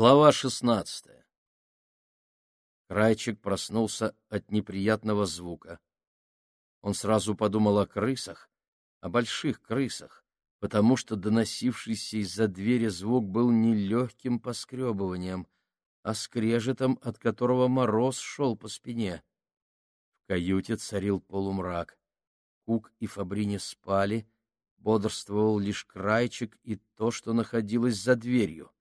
Глава шестнадцатая Крайчик проснулся от неприятного звука. Он сразу подумал о крысах, о больших крысах, потому что доносившийся из-за двери звук был не легким поскребыванием, а скрежетом, от которого мороз шел по спине. В каюте царил полумрак. Кук и Фабрини спали, бодрствовал лишь Крайчик и то, что находилось за дверью.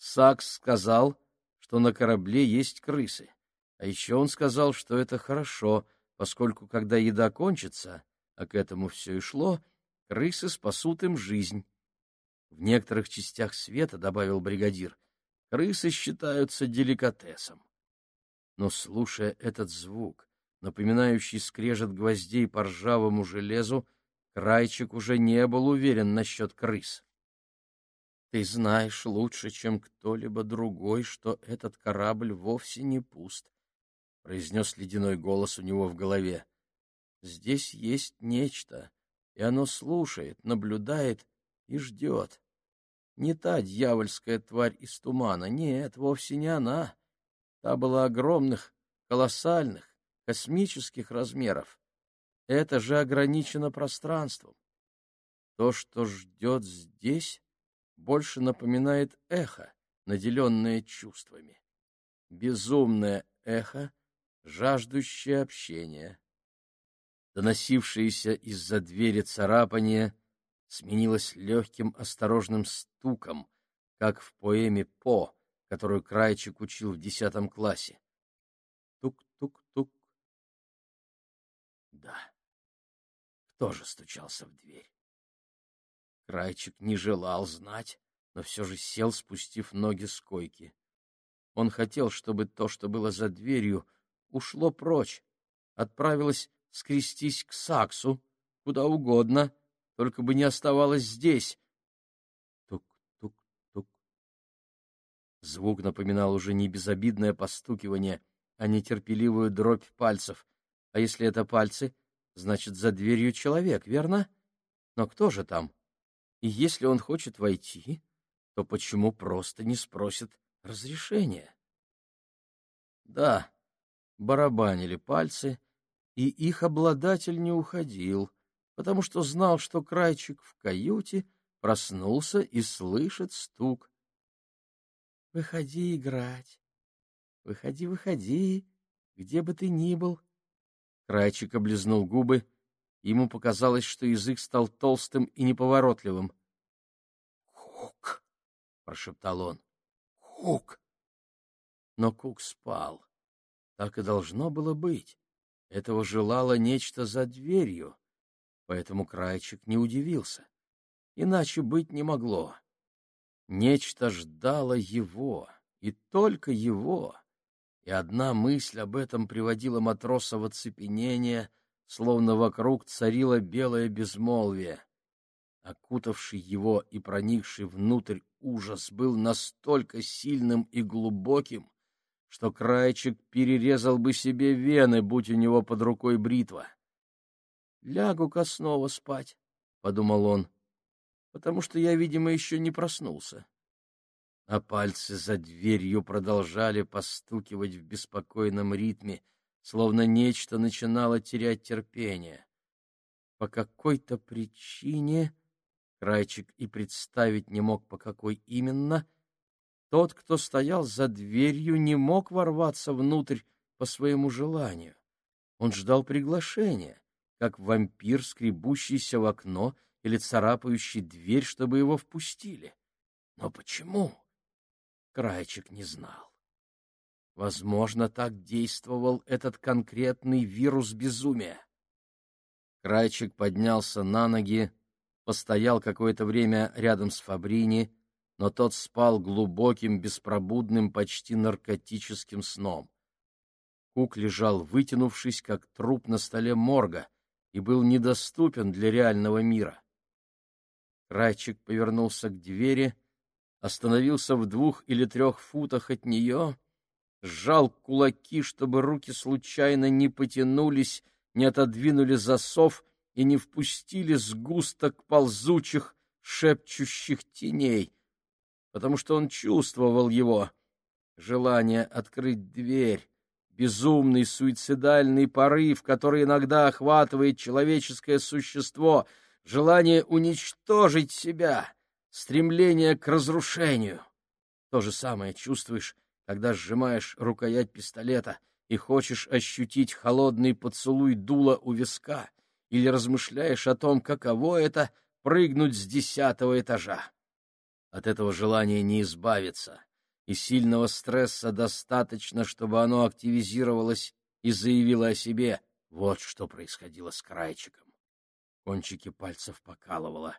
Сакс сказал, что на корабле есть крысы. А еще он сказал, что это хорошо, поскольку, когда еда кончится, а к этому все и шло, крысы спасут им жизнь. В некоторых частях света, — добавил бригадир, — крысы считаются деликатесом. Но, слушая этот звук, напоминающий скрежет гвоздей по ржавому железу, Крайчик уже не был уверен насчет крыс. Ты знаешь лучше, чем кто-либо другой, что этот корабль вовсе не пуст, — произнес ледяной голос у него в голове. Здесь есть нечто, и оно слушает, наблюдает и ждет. Не та дьявольская тварь из тумана, нет, вовсе не она. Та была огромных, колоссальных, космических размеров. Это же ограничено пространством. То, что ждет здесь, больше напоминает эхо, наделенное чувствами. Безумное эхо, жаждущее общения. Доносившееся из-за двери царапание сменилось легким осторожным стуком, как в поэме «По», которую Крайчик учил в десятом классе. Тук-тук-тук. Да. Кто же стучался в дверь? Крайчик не желал знать, но все же сел, спустив ноги с койки. Он хотел, чтобы то, что было за дверью, ушло прочь, отправилось скрестись к Саксу, куда угодно, только бы не оставалось здесь. Тук-тук-тук. Звук напоминал уже не безобидное постукивание, а нетерпеливую дробь пальцев. А если это пальцы, значит, за дверью человек, верно? Но кто же там? — и если он хочет войти, то почему просто не спросит разрешения? Да, барабанили пальцы, и их обладатель не уходил, потому что знал, что крайчик в каюте проснулся и слышит стук. — Выходи играть. Выходи, выходи, где бы ты ни был. Крайчик облизнул губы Ему показалось, что язык стал толстым и неповоротливым. «Кук!» — прошептал он. «Кук!» Но Кук спал. Так и должно было быть. Этого желало нечто за дверью, поэтому Крайчик не удивился. Иначе быть не могло. Нечто ждало его, и только его, и одна мысль об этом приводила матроса в оцепенение — словно вокруг царило белое безмолвие. Окутавший его и проникший внутрь ужас был настолько сильным и глубоким, что крайчик перерезал бы себе вены, будь у него под рукой бритва. «Лягу-ка снова спать», — подумал он, — «потому что я, видимо, еще не проснулся». А пальцы за дверью продолжали постукивать в беспокойном ритме, словно нечто начинало терять терпение. По какой-то причине, Крайчик и представить не мог, по какой именно, тот, кто стоял за дверью, не мог ворваться внутрь по своему желанию. Он ждал приглашения, как вампир, скребущийся в окно или царапающий дверь, чтобы его впустили. Но почему? Крайчик не знал. Возможно, так действовал этот конкретный вирус безумия. Крайчик поднялся на ноги, постоял какое-то время рядом с Фабрини, но тот спал глубоким, беспробудным, почти наркотическим сном. Кук лежал, вытянувшись, как труп на столе морга, и был недоступен для реального мира. Крайчик повернулся к двери, остановился в двух или трех футах от нее — сжал кулаки, чтобы руки случайно не потянулись, не отодвинули засов и не впустили сгусток ползучих, шепчущих теней. потому что он чувствовал его. Желание открыть дверь, безумный суицидальный порыв, который иногда охватывает человеческое существо, желание уничтожить себя, стремление к разрушению. То же самое чувствуешь, когда сжимаешь рукоять пистолета и хочешь ощутить холодный поцелуй дула у виска, или размышляешь о том, каково это — прыгнуть с десятого этажа. От этого желания не избавиться, и сильного стресса достаточно, чтобы оно активизировалось и заявило о себе. Вот что происходило с крайчиком. Кончики пальцев покалывало.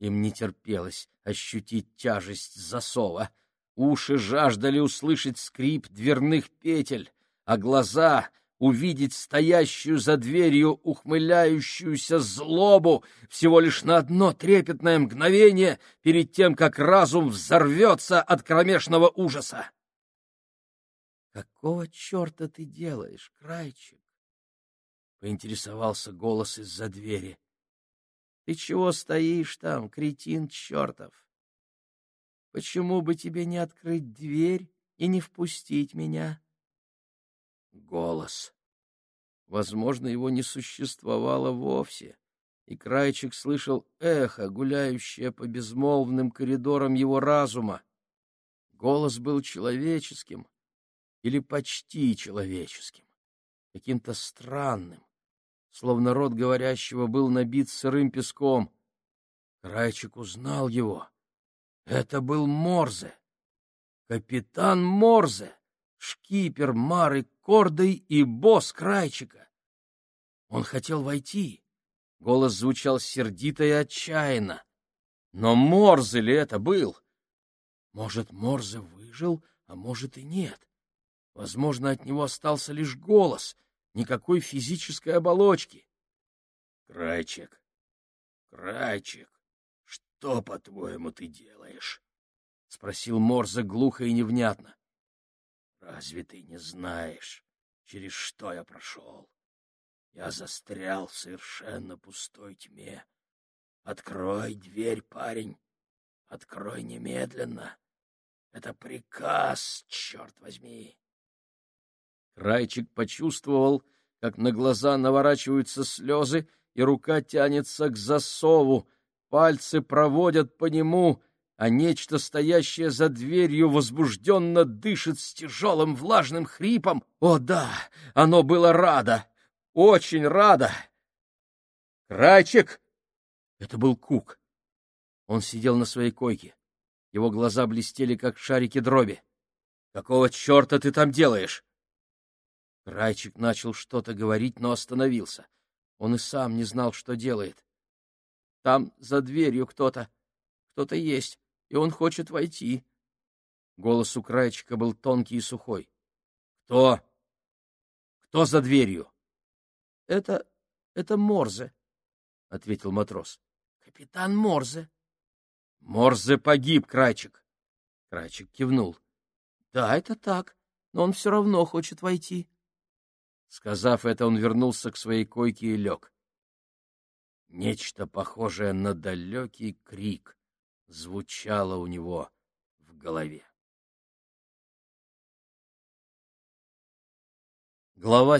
Им не терпелось ощутить тяжесть засова. Уши жаждали услышать скрип дверных петель, а глаза увидеть стоящую за дверью ухмыляющуюся злобу всего лишь на одно трепетное мгновение перед тем, как разум взорвется от кромешного ужаса. — Какого черта ты делаешь, Крайчик? — поинтересовался голос из-за двери. — Ты чего стоишь там, кретин чертов? Почему бы тебе не открыть дверь и не впустить меня? — Голос. Возможно, его не существовало вовсе, и Крайчик слышал эхо, гуляющее по безмолвным коридорам его разума. Голос был человеческим или почти человеческим, каким-то странным, словно рот говорящего был набит сырым песком. Крайчик узнал его. Это был Морзе. Капитан Морзе шкипер Мары Кордой и босс Крайчика. Он хотел войти. Голос звучал сердито и отчаянно. Но Морзе ли это был? Может, Морзе выжил, а может и нет. Возможно, от него остался лишь голос, никакой физической оболочки. Крайчик, Крайчик, что, по-твоему, ты делаешь? — спросил Морзе глухо и невнятно. Разве ты не знаешь, через что я прошел? Я застрял в совершенно пустой тьме. Открой дверь, парень. Открой немедленно. Это приказ, черт возьми. Крайчик почувствовал, как на глаза наворачиваются слезы, и рука тянется к засову. Пальцы проводят по нему, а нечто, стоящее за дверью, возбужденно дышит с тяжелым влажным хрипом. О да, оно было радо, очень радо. «Крайчик!» Это был Кук. Он сидел на своей койке. Его глаза блестели, как шарики дроби. «Какого черта ты там делаешь?» Крайчик начал что-то говорить, но остановился. Он и сам не знал, что делает. «Там за дверью кто-то. Кто-то есть и он хочет войти. Голос у Крайчика был тонкий и сухой. — Кто? Кто за дверью? — Это... это Морзе, — ответил матрос. — Капитан Морзе. — Морзе погиб, Крайчик. Крайчик кивнул. — Да, это так, но он все равно хочет войти. Сказав это, он вернулся к своей койке и лег. Нечто похожее на далекий крик звучало у него в голове. Глава